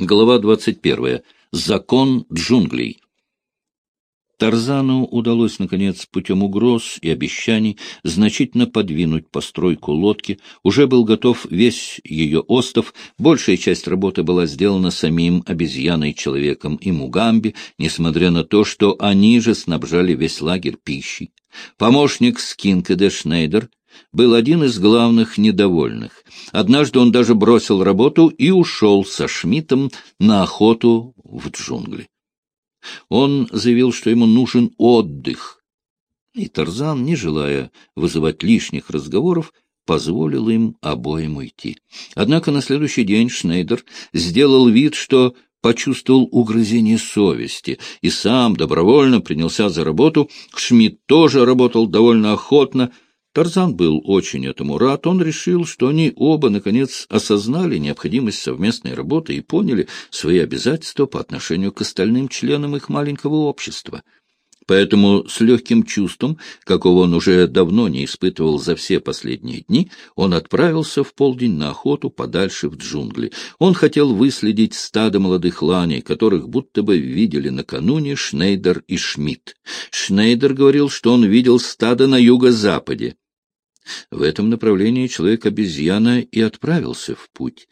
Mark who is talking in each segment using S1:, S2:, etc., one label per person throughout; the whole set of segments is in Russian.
S1: Глава 21. Закон джунглей. Тарзану удалось, наконец, путем угроз и обещаний значительно подвинуть постройку лодки. Уже был готов весь ее остов. Большая часть работы была сделана самим обезьяной-человеком и Мугамби, несмотря на то, что они же снабжали весь лагерь пищей. Помощник Скинкеде Шнейдер был один из главных недовольных. Однажды он даже бросил работу и ушел со Шмидтом на охоту в джунгли. Он заявил, что ему нужен отдых. И Тарзан, не желая вызывать лишних разговоров, позволил им обоим уйти. Однако на следующий день Шнейдер сделал вид, что почувствовал угрызение совести и сам добровольно принялся за работу. Шмидт тоже работал довольно охотно — Тарзан был очень этому рад. Он решил, что они оба, наконец, осознали необходимость совместной работы и поняли свои обязательства по отношению к остальным членам их маленького общества. Поэтому с легким чувством, какого он уже давно не испытывал за все последние дни, он отправился в полдень на охоту подальше в джунгли. Он хотел выследить стадо молодых ланей, которых будто бы видели накануне Шнейдер и Шмидт. Шнейдер говорил, что он видел стадо на юго-западе. В этом направлении человек-обезьяна и отправился в путь.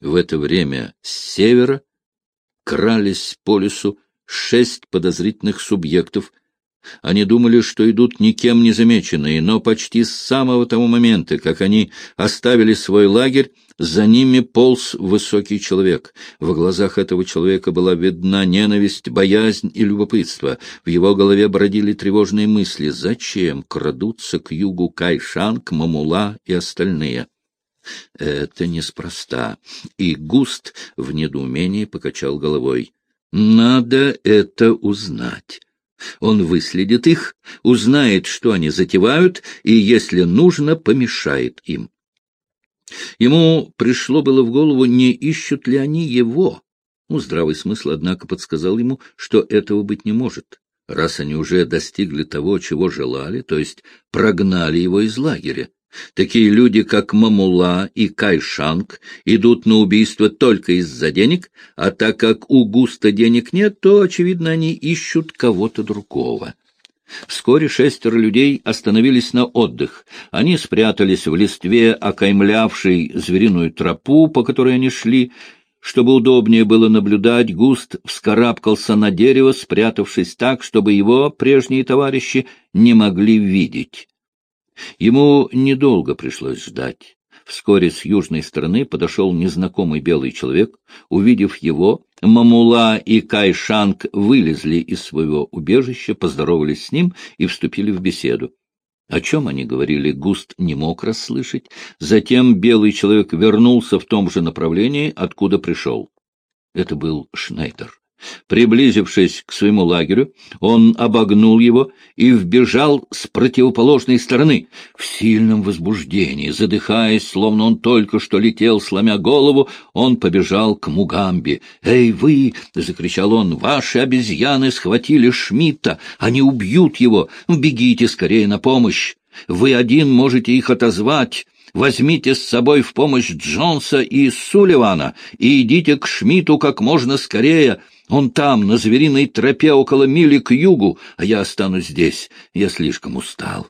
S1: В это время с севера крались по лесу шесть подозрительных субъектов. Они думали, что идут никем не замеченные, но почти с самого того момента, как они оставили свой лагерь, за ними полз высокий человек. В глазах этого человека была видна ненависть, боязнь и любопытство. В его голове бродили тревожные мысли. Зачем крадутся к югу Кайшанг, Мамула и остальные? Это неспроста. И Густ в недоумении покачал головой. Надо это узнать. Он выследит их, узнает, что они затевают, и, если нужно, помешает им. Ему пришло было в голову, не ищут ли они его. Ну, здравый смысл, однако, подсказал ему, что этого быть не может, раз они уже достигли того, чего желали, то есть прогнали его из лагеря. Такие люди, как Мамула и Кайшанг, идут на убийство только из-за денег, а так как у Густа денег нет, то, очевидно, они ищут кого-то другого. Вскоре шестеро людей остановились на отдых. Они спрятались в листве, окаймлявшей звериную тропу, по которой они шли. Чтобы удобнее было наблюдать, Густ вскарабкался на дерево, спрятавшись так, чтобы его прежние товарищи не могли видеть. Ему недолго пришлось ждать. Вскоре с южной стороны подошел незнакомый белый человек. Увидев его, Мамула и Кайшанг вылезли из своего убежища, поздоровались с ним и вступили в беседу. О чем они говорили, Густ не мог расслышать. Затем белый человек вернулся в том же направлении, откуда пришел. Это был Шнайдер. Приблизившись к своему лагерю, он обогнул его и вбежал с противоположной стороны. В сильном возбуждении, задыхаясь, словно он только что летел, сломя голову, он побежал к Мугамбе. «Эй, вы!» — закричал он. «Ваши обезьяны схватили Шмидта! Они убьют его! Бегите скорее на помощь! Вы один можете их отозвать!» Возьмите с собой в помощь Джонса и Сулливана и идите к Шмидту как можно скорее. Он там, на звериной тропе около мили к югу, а я останусь здесь. Я слишком устал.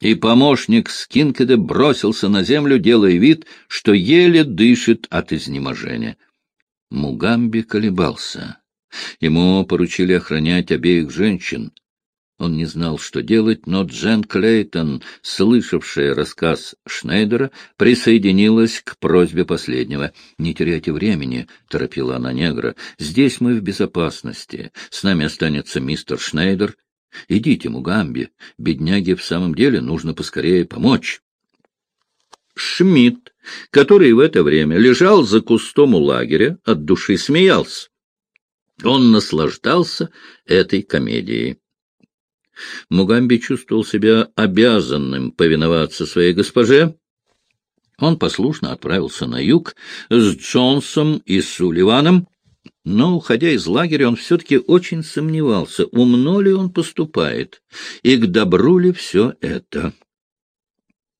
S1: И помощник Скинкеда бросился на землю, делая вид, что еле дышит от изнеможения. Мугамби колебался. Ему поручили охранять обеих женщин. Он не знал, что делать, но Джен Клейтон, слышавшая рассказ Шнейдера, присоединилась к просьбе последнего. «Не теряйте времени», — торопила она негра. «Здесь мы в безопасности. С нами останется мистер Шнейдер. Идите, Мугамби. Бедняге в самом деле нужно поскорее помочь». Шмидт, который в это время лежал за кустом у лагеря, от души смеялся. Он наслаждался этой комедией. Мугамби чувствовал себя обязанным повиноваться своей госпоже. Он послушно отправился на юг с Джонсом и Сулливаном, но, уходя из лагеря, он все-таки очень сомневался, умно ли он поступает и к добру ли все это.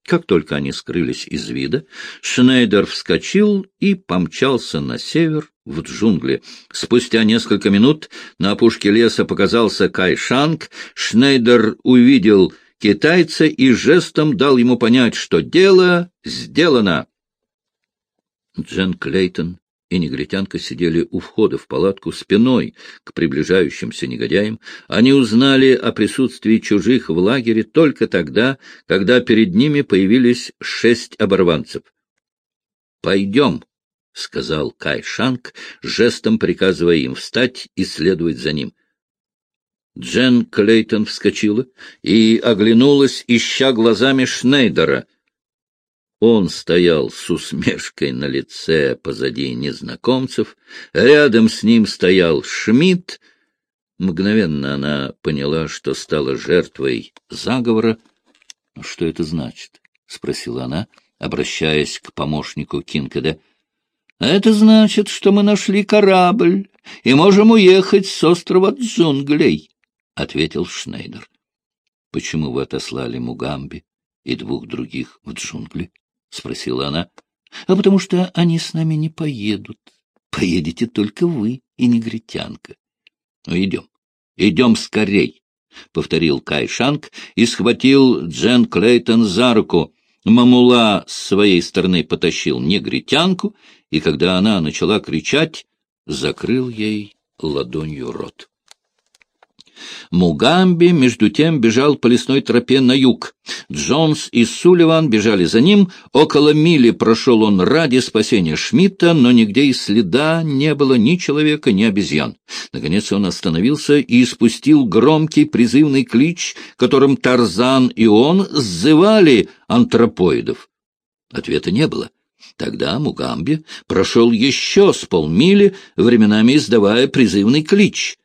S1: Как только они скрылись из вида, Шнейдер вскочил и помчался на север, в джунгли. Спустя несколько минут на опушке леса показался Кай Шанг. Шнейдер увидел китайца и жестом дал ему понять, что дело сделано. Джен Клейтон и негритянка сидели у входа в палатку спиной к приближающимся негодяям. Они узнали о присутствии чужих в лагере только тогда, когда перед ними появились шесть оборванцев. — Пойдем, — сказал Кай Шанг, жестом приказывая им встать и следовать за ним. Джен Клейтон вскочила и оглянулась, ища глазами Шнейдера — он стоял с усмешкой на лице позади незнакомцев. Рядом с ним стоял Шмидт. Мгновенно она поняла, что стала жертвой заговора. «Ну, — Что это значит? — спросила она, обращаясь к помощнику Кинкеда. — Это значит, что мы нашли корабль и можем уехать с острова джунглей, — ответил Шнейдер. — Почему вы отослали Мугамби и двух других в джунгли? — спросила она. — А потому что они с нами не поедут. Поедете только вы и негритянка. — Ну, идем. Идем скорей, — повторил Кай Шанг и схватил Джен Клейтон за руку. Мамула с своей стороны потащил негритянку, и когда она начала кричать, закрыл ей ладонью рот. Мугамби, между тем, бежал по лесной тропе на юг. Джонс и Сулливан бежали за ним. Около мили прошел он ради спасения Шмидта, но нигде и следа не было ни человека, ни обезьян. Наконец он остановился и испустил громкий призывный клич, которым Тарзан и он сзывали антропоидов. Ответа не было. Тогда Мугамби прошел еще с полмили, временами издавая призывный клич.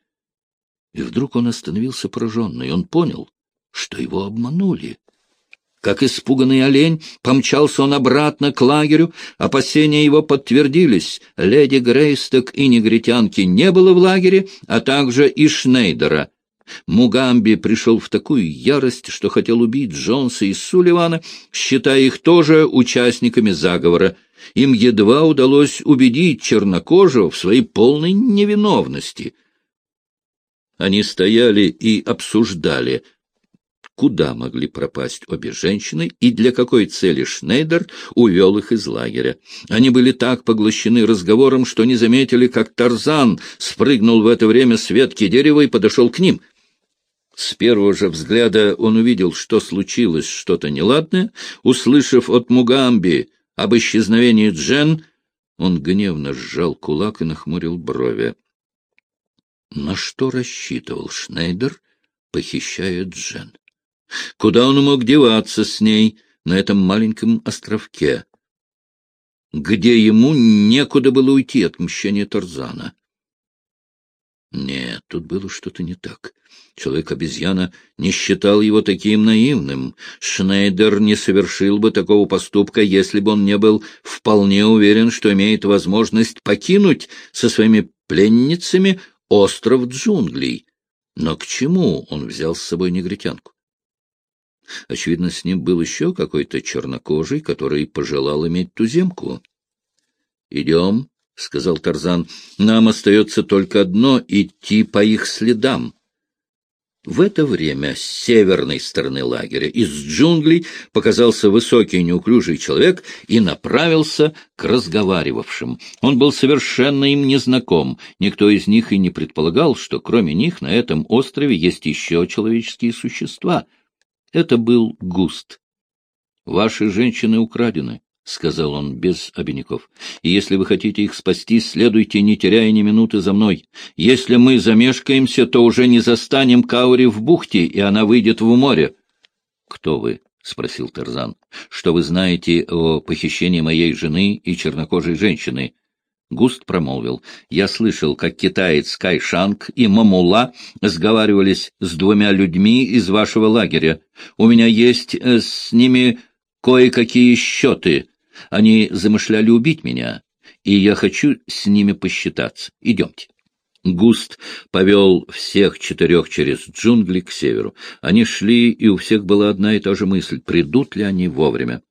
S1: И вдруг он остановился пораженный. Он понял, что его обманули. Как испуганный олень, помчался он обратно к лагерю. Опасения его подтвердились. Леди Грейсток и негритянки не было в лагере, а также и Шнейдера. Мугамби пришел в такую ярость, что хотел убить Джонса и Сулливана, считая их тоже участниками заговора. Им едва удалось убедить чернокожего в своей полной невиновности — они стояли и обсуждали, куда могли пропасть обе женщины и для какой цели Шнейдер увел их из лагеря. Они были так поглощены разговором, что не заметили, как Тарзан спрыгнул в это время с ветки дерева и подошел к ним. С первого же взгляда он увидел, что случилось что-то неладное. Услышав от Мугамби об исчезновении Джен, он гневно сжал кулак и нахмурил брови. На что рассчитывал Шнейдер, похищая Джен? Куда он мог деваться с ней на этом маленьком островке, где ему некуда было уйти от мщения Тарзана? Нет, тут было что-то не так. Человек-обезьяна не считал его таким наивным. Шнейдер не совершил бы такого поступка, если бы он не был вполне уверен, что имеет возможность покинуть со своими пленницами остров джунглей. Но к чему он взял с собой негритянку? Очевидно, с ним был еще какой-то чернокожий, который пожелал иметь туземку. — Идем, — сказал Тарзан, — нам остается только одно — идти по их следам. В это время с северной стороны лагеря из джунглей показался высокий неуклюжий человек и направился к разговаривавшим. Он был совершенно им незнаком. Никто из них и не предполагал, что кроме них на этом острове есть еще человеческие существа. Это был Густ. «Ваши женщины украдены», — сказал он без обиняков. — И если вы хотите их спасти, следуйте, не теряя ни минуты за мной. Если мы замешкаемся, то уже не застанем Каури в бухте, и она выйдет в море. — Кто вы? — спросил Тарзан. — Что вы знаете о похищении моей жены и чернокожей женщины? Густ промолвил. — Я слышал, как китаец Кайшанг и Мамула сговаривались с двумя людьми из вашего лагеря. У меня есть э, с ними кое-какие счеты. Они замышляли убить меня, и я хочу с ними посчитаться. Идемте. Густ повел всех четырех через джунгли к северу. Они шли, и у всех была одна и та же мысль — придут ли они вовремя.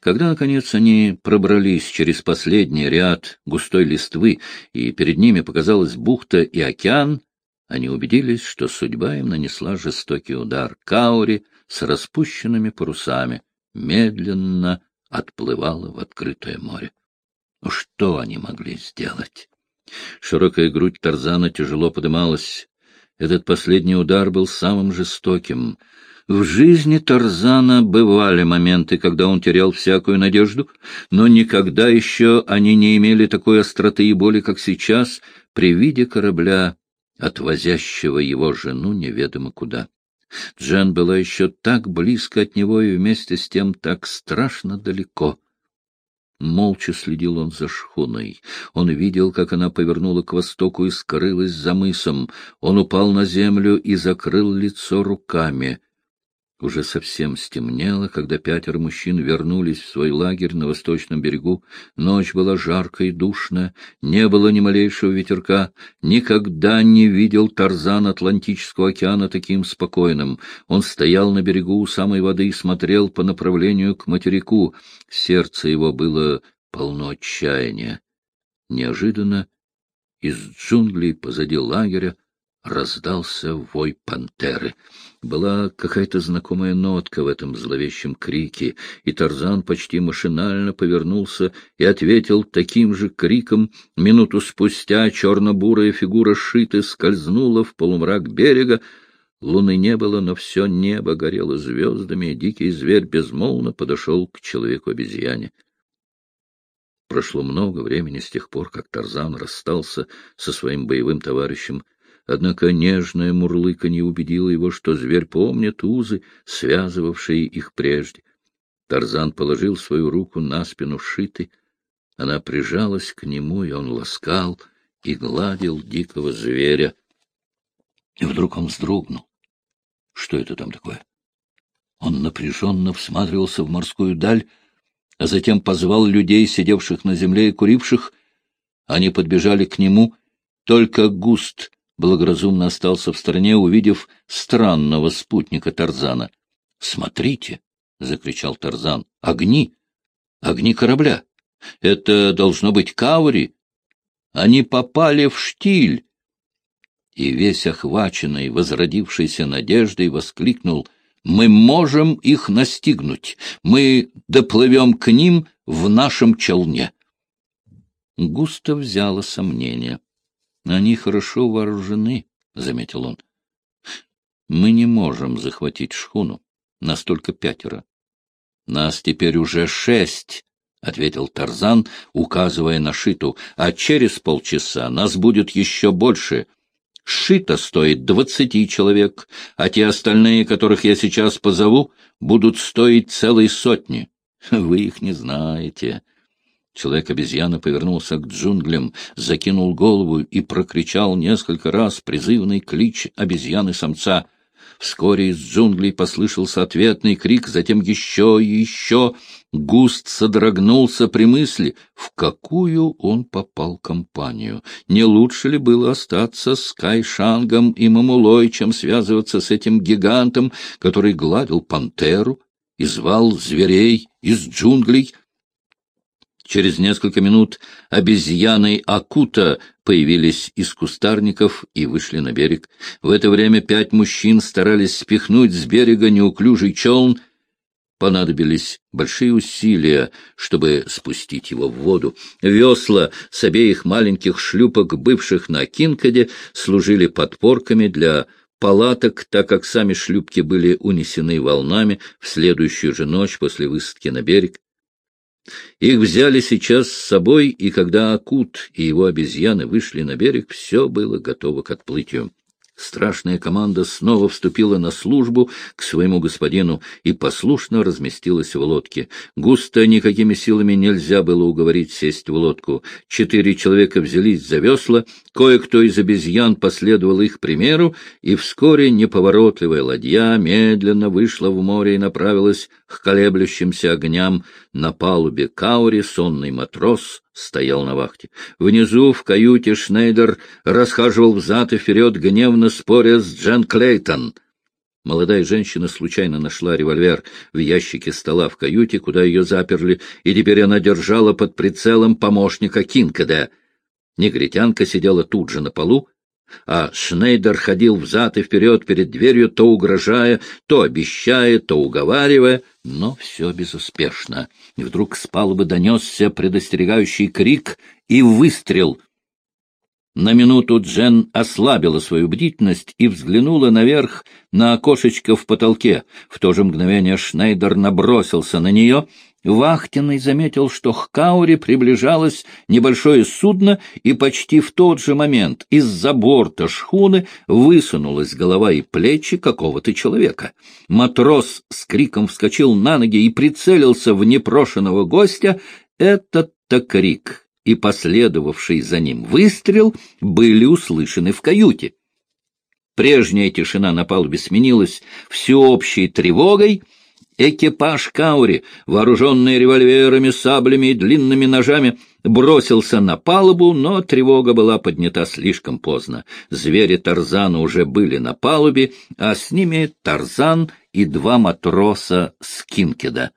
S1: Когда, наконец, они пробрались через последний ряд густой листвы, и перед ними показалась бухта и океан, они убедились, что судьба им нанесла жестокий удар. Каури с распущенными парусами медленно отплывала в открытое море. Ну, что они могли сделать? Широкая грудь Тарзана тяжело подымалась. Этот последний удар был самым жестоким. В жизни Тарзана бывали моменты, когда он терял всякую надежду, но никогда еще они не имели такой остроты и боли, как сейчас, при виде корабля, отвозящего его жену неведомо куда. Джен была еще так близко от него и вместе с тем так страшно далеко. Молча следил он за шхуной. Он видел, как она повернула к востоку и скрылась за мысом. Он упал на землю и закрыл лицо руками — уже совсем стемнело, когда пятеро мужчин вернулись в свой лагерь на восточном берегу. Ночь была жаркая и душная, не было ни малейшего ветерка. Никогда не видел Тарзан Атлантического океана таким спокойным. Он стоял на берегу у самой воды и смотрел по направлению к материку. Сердце его было полно отчаяния. Неожиданно из джунглей позади лагеря раздался вой пантеры. Была какая-то знакомая нотка в этом зловещем крике, и Тарзан почти машинально повернулся и ответил таким же криком. Минуту спустя черно-бурая фигура Шиты скользнула в полумрак берега. Луны не было, но все небо горело звездами, и дикий зверь безмолвно подошел к человеку-обезьяне. Прошло много времени с тех пор, как Тарзан расстался со своим боевым товарищем — Однако нежное мурлыканье убедило его, что зверь помнит узы, связывавшие их прежде. Тарзан положил свою руку на спину Шиты. Она прижалась к нему, и он ласкал и гладил дикого зверя. И вдруг он вздрогнул. Что это там такое? Он напряженно всматривался в морскую даль, а затем позвал людей, сидевших на земле и куривших. Они подбежали к нему, только Густ благоразумно остался в стороне, увидев странного спутника Тарзана. — Смотрите! — закричал Тарзан. — Огни! Огни корабля! Это должно быть каври! Они попали в штиль! И весь охваченный, возродившейся надеждой, воскликнул — мы можем их настигнуть. Мы доплывем к ним в нашем челне. Густо взяло сомнение. Они хорошо вооружены, — заметил он. — Мы не можем захватить шхуну. Нас только пятеро. — Нас теперь уже шесть, — ответил Тарзан, указывая на Шиту, — а через полчаса нас будет еще больше. Шита стоит двадцати человек, а те остальные, которых я сейчас позову, будут стоить целой сотни. Вы их не знаете. Человек-обезьяна повернулся к джунглям, закинул голову и прокричал несколько раз призывный клич обезьяны-самца. Вскоре из джунглей послышался ответный крик, затем еще и еще. Густ содрогнулся при мысли, в какую он попал компанию. Не лучше ли было остаться с Кайшангом и Мамулой, чем связываться с этим гигантом, который гладил пантеру и звал зверей из джунглей? Через несколько минут обезьяны Акута появились из кустарников и вышли на берег. В это время пять мужчин старались спихнуть с берега неуклюжий челн. Понадобились большие усилия, чтобы спустить его в воду. Весла с обеих маленьких шлюпок, бывших на Кинкаде, служили подпорками для палаток, так как сами шлюпки были унесены волнами в следующую же ночь после высадки на берег. Их взяли сейчас с собой, и когда Акут и его обезьяны вышли на берег, все было готово к отплытию. Страшная команда снова вступила на службу к своему господину и послушно разместилась в лодке. Густо никакими силами нельзя было уговорить сесть в лодку. Четыре человека взялись за весла, кое-кто из обезьян последовал их примеру, и вскоре неповоротливая ладья медленно вышла в море и направилась К колеблющимся огням на палубе Каури сонный матрос стоял на вахте. Внизу в каюте Шнейдер расхаживал взад и вперед, гневно споря с Джен Клейтон. Молодая женщина случайно нашла револьвер в ящике стола в каюте, куда ее заперли, и теперь она держала под прицелом помощника Кинкеда. Негритянка сидела тут же на полу, а Шнейдер ходил взад и вперед перед дверью, то угрожая, то обещая, то уговаривая, но все безуспешно. И вдруг с палубы донесся предостерегающий крик и выстрел. На минуту Джен ослабила свою бдительность и взглянула наверх на окошечко в потолке. В то же мгновение Шнейдер набросился на нее — Вахтенный заметил, что к Кауре приближалось небольшое судно, и почти в тот же момент из-за борта шхуны высунулась голова и плечи какого-то человека. Матрос с криком вскочил на ноги и прицелился в непрошенного гостя. Этот-то крик и последовавший за ним выстрел были услышаны в каюте. Прежняя тишина на палубе сменилась всеобщей тревогой — Экипаж Каури, вооруженный револьверами, саблями и длинными ножами, бросился на палубу, но тревога была поднята слишком поздно. Звери Тарзана уже были на палубе, а с ними Тарзан и два матроса Скинкеда.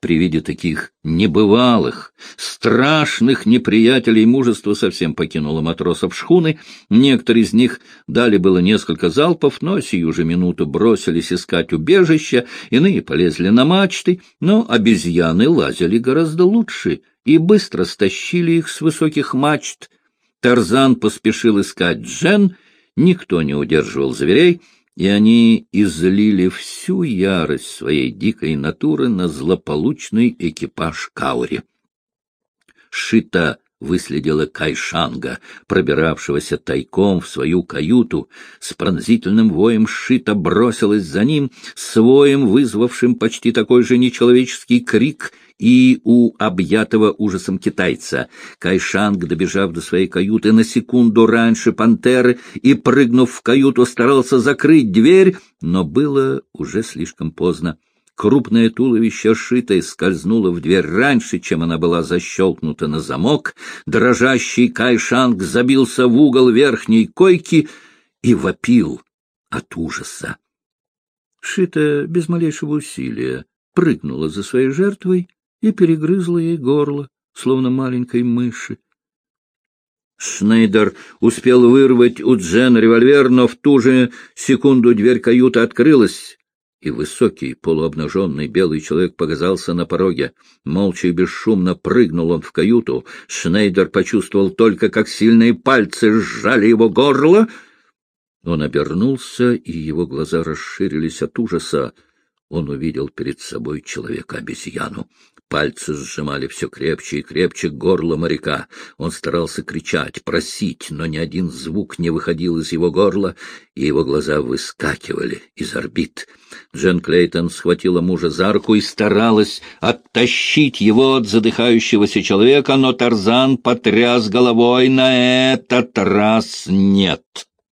S1: При виде таких небывалых, страшных неприятелей мужество совсем покинуло матросов шхуны. Некоторые из них дали было несколько залпов, но сию же минуту бросились искать убежища, иные полезли на мачты, но обезьяны лазили гораздо лучше и быстро стащили их с высоких мачт. Тарзан поспешил искать Джен, никто не удерживал зверей, и они излили всю ярость своей дикой натуры на злополучный экипаж Каури. Шита выследила Кайшанга, пробиравшегося тайком в свою каюту. С пронзительным воем Шита бросилась за ним, с воем, вызвавшим почти такой же нечеловеческий крик и у объятого ужасом китайца. Кайшанг, добежав до своей каюты на секунду раньше пантеры и, прыгнув в каюту, старался закрыть дверь, но было уже слишком поздно. Крупное туловище шитое скользнуло в дверь раньше, чем она была защелкнута на замок. Дрожащий Кайшанг забился в угол верхней койки и вопил от ужаса. Шита без малейшего усилия прыгнула за своей жертвой и перегрызла ей горло, словно маленькой мыши. Шнейдер успел вырвать у Джен револьвер, но в ту же секунду дверь каюты открылась и высокий, полуобнаженный белый человек показался на пороге. Молча и бесшумно прыгнул он в каюту. Шнейдер почувствовал только, как сильные пальцы сжали его горло. Он обернулся, и его глаза расширились от ужаса. Он увидел перед собой человека-обезьяну. Пальцы сжимали все крепче и крепче горло моряка. Он старался кричать, просить, но ни один звук не выходил из его горла, и его глаза выскакивали из орбит. Джен Клейтон схватила мужа за руку и старалась оттащить его от задыхающегося человека, но Тарзан потряс головой. «На этот раз нет!»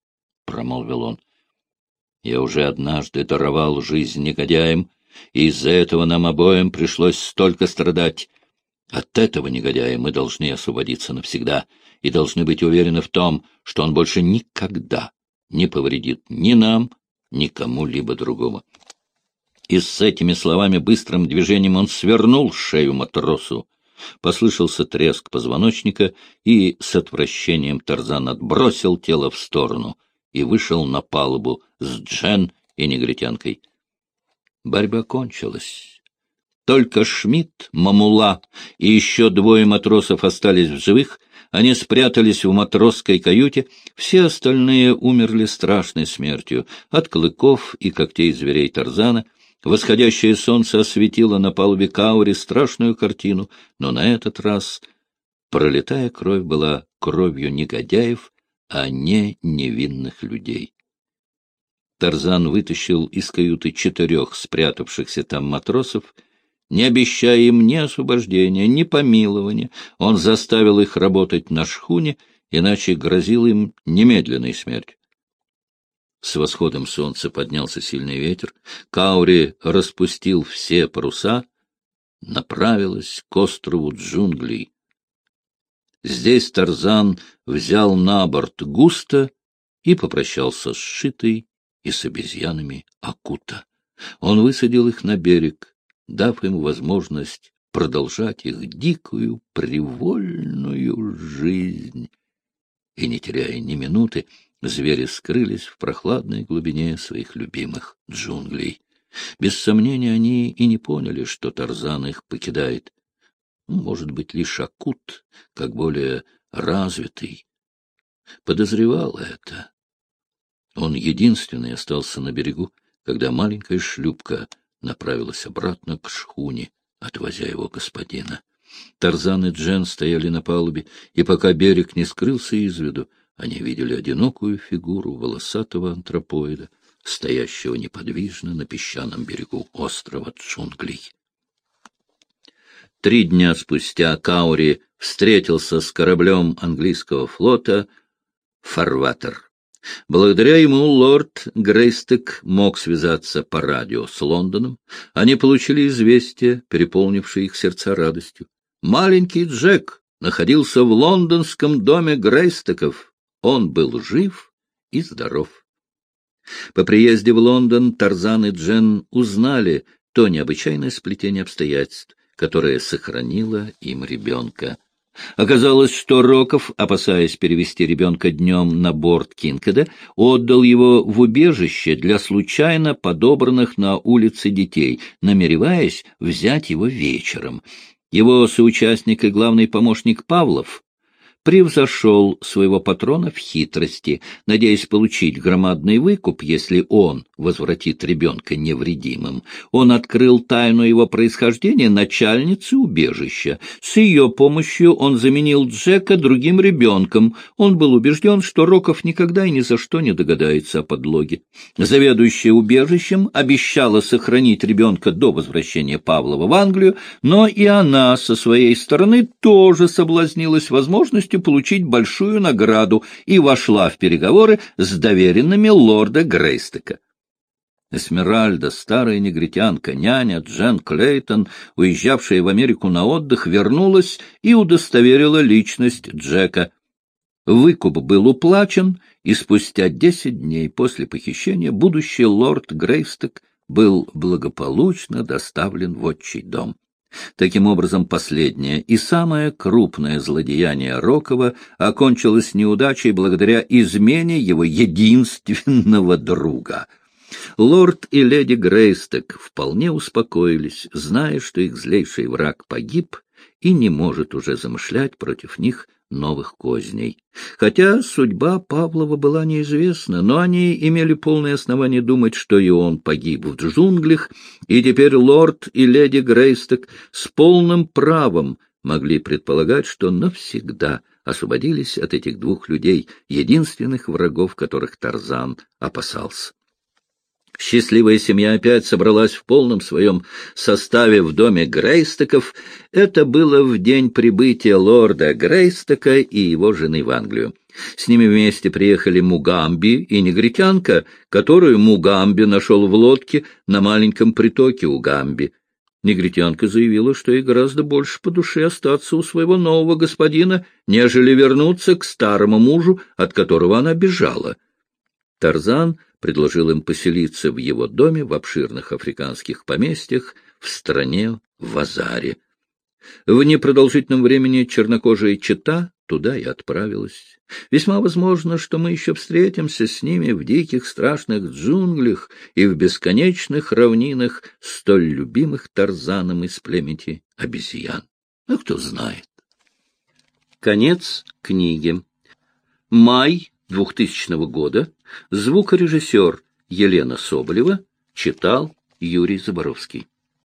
S1: — промолвил он. «Я уже однажды даровал жизнь негодяям, и из-за этого нам обоим пришлось столько страдать. От этого негодяя мы должны освободиться навсегда и должны быть уверены в том, что он больше никогда не повредит ни нам, ни кому-либо другому. И с этими словами быстрым движением он свернул шею матросу. Послышался треск позвоночника, и с отвращением Тарзан отбросил тело в сторону и вышел на палубу с Джен и негритянкой. Борьба кончилась. Только Шмидт, Мамула и еще двое матросов остались в живых, они спрятались в матросской каюте, все остальные умерли страшной смертью от клыков и когтей зверей Тарзана. Восходящее солнце осветило на палубе Каури страшную картину, но на этот раз пролетая кровь была кровью негодяев, а не невинных людей. Тарзан вытащил из каюты четырех спрятавшихся там матросов. Не обещая им ни освобождения, ни помилования, он заставил их работать на шхуне, иначе грозил им немедленной смерть. С восходом солнца поднялся сильный ветер. Каури распустил все паруса, направилась к острову джунглей. Здесь Тарзан взял на борт густо и попрощался с Шитой и с обезьянами Акута. Он высадил их на берег, дав им возможность продолжать их дикую, привольную жизнь. И, не теряя ни минуты, звери скрылись в прохладной глубине своих любимых джунглей. Без сомнения, они и не поняли, что Тарзан их покидает. Может быть, лишь Акут, как более развитый, подозревал это. Он единственный остался на берегу, когда маленькая шлюпка направилась обратно к шхуне, отвозя его господина. Тарзан и Джен стояли на палубе, и пока берег не скрылся из виду, они видели одинокую фигуру волосатого антропоида, стоящего неподвижно на песчаном берегу острова Джунглей. Три дня спустя Каури встретился с кораблем английского флота «Фарватер». Благодаря ему лорд Грейстек мог связаться по радио с Лондоном. Они получили известие, переполнившее их сердца радостью. Маленький Джек находился в лондонском доме Грейстеков. Он был жив и здоров. По приезде в Лондон Тарзан и Джен узнали то необычайное сплетение обстоятельств, которое сохранило им ребенка. Оказалось, что Роков, опасаясь перевести ребенка днем на борт Кинкеда, отдал его в убежище для случайно подобранных на улице детей, намереваясь взять его вечером. Его соучастник и главный помощник Павлов превзошел своего патрона в хитрости, надеясь получить громадный выкуп, если он возвратит ребенка невредимым. Он открыл тайну его происхождения начальницы убежища. С ее помощью он заменил Джека другим ребенком. Он был убежден, что Роков никогда и ни за что не догадается о подлоге. Заведующая убежищем обещала сохранить ребенка до возвращения Павлова в Англию, но и она со своей стороны тоже соблазнилась возможностью возможностью получить большую награду и вошла в переговоры с доверенными лорда Грейстека. Эсмеральда, старая негритянка, няня Джен Клейтон, уезжавшая в Америку на отдых, вернулась и удостоверила личность Джека. Выкуп был уплачен, и спустя десять дней после похищения будущий лорд Грейстек был благополучно доставлен в отчий дом. Таким образом, последнее и самое крупное злодеяние Рокова окончилось неудачей благодаря измене его единственного друга. Лорд и леди Грейстек вполне успокоились, зная, что их злейший враг погиб и не может уже замышлять против них новых козней. Хотя судьба Павлова была неизвестна, но они имели полное основание думать, что и он погиб в джунглях, и теперь лорд и леди Грейсток с полным правом могли предполагать, что навсегда освободились от этих двух людей, единственных врагов, которых Тарзан опасался. Счастливая семья опять собралась в полном своем составе в доме Грейстоков. Это было в день прибытия лорда Грейстока и его жены в Англию. С ними вместе приехали Мугамби и негритянка, которую Мугамби нашел в лодке на маленьком притоке у Гамби. Негритянка заявила, что ей гораздо больше по душе остаться у своего нового господина, нежели вернуться к старому мужу, от которого она бежала. Тарзан предложил им поселиться в его доме в обширных африканских поместьях в стране Вазаре. В непродолжительном времени чернокожая чета туда и отправилась. Весьма возможно, что мы еще встретимся с ними в диких страшных джунглях и в бесконечных равнинах, столь любимых Тарзаном из племени обезьян. А кто знает. Конец книги. Май 2000 года звукорежиссер Елена Соболева читал Юрий Заборовский.